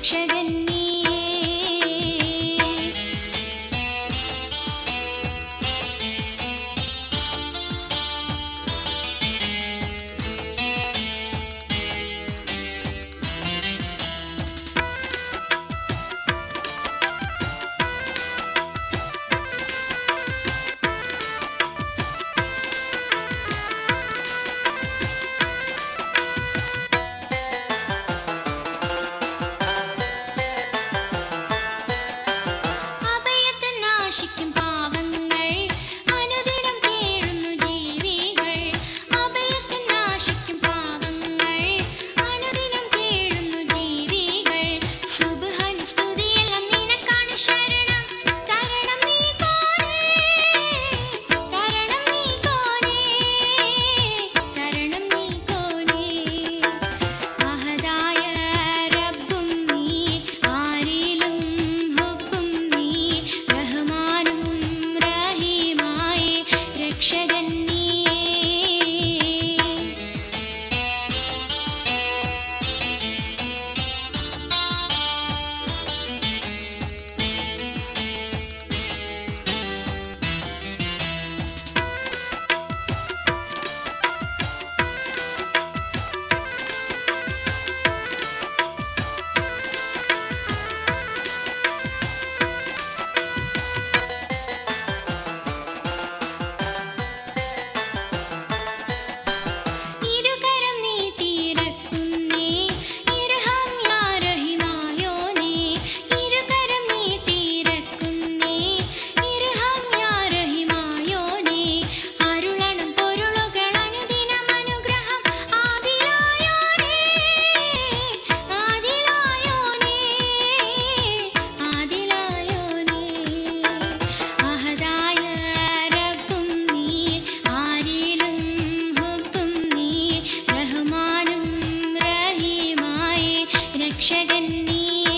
Akshar me